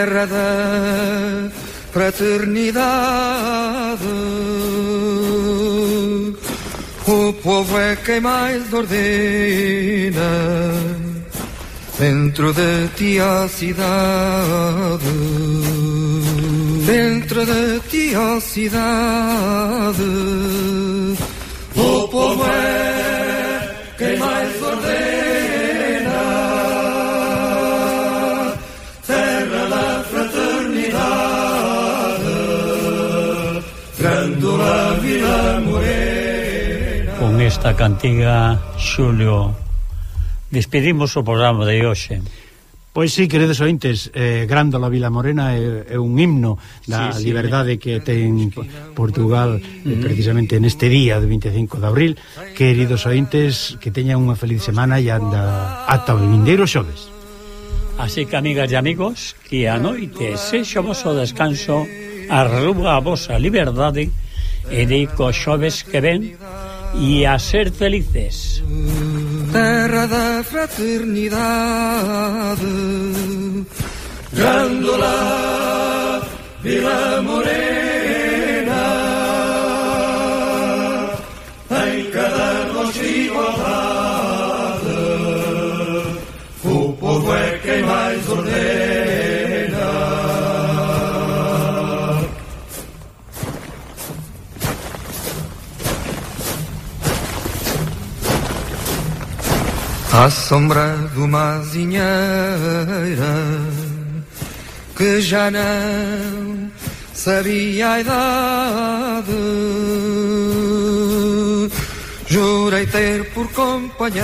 terra da fraternidade. O povo é quem mais ordena dentro de ti a cidade. Dentro de ti a cidade. Vila Morena Con esta cantiga, Xulio, despedimos o programa de hoxe. Pois sí, queridos ointes, eh, Grándola Vila Morena é, é un himno da sí, sí, liberdade que ten Portugal mm precisamente neste día do 25 de abril. Queridos ointes, que teñan unha feliz semana e anda ata o vindeiro xoves. Así que, amigas e amigos, que a noite sexamos o descanso arruga a vosa liberdade e dico a xoves que ven e a ser felices. Terra da fraternidade Grândola, Vila Morena. Em cada nós igualdade À sombra de uma azinheira que já não sabia a idade. Jurei ter por companheira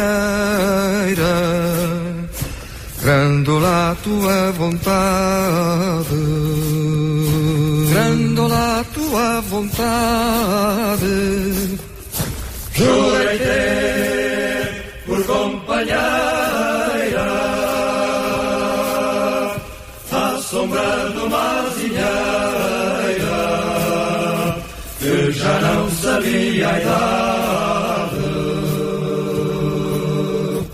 Grândola a tua vontade Grândola a tua vontade Jurei ter por companheira à sombra uma azinheira que já não sabia a idade.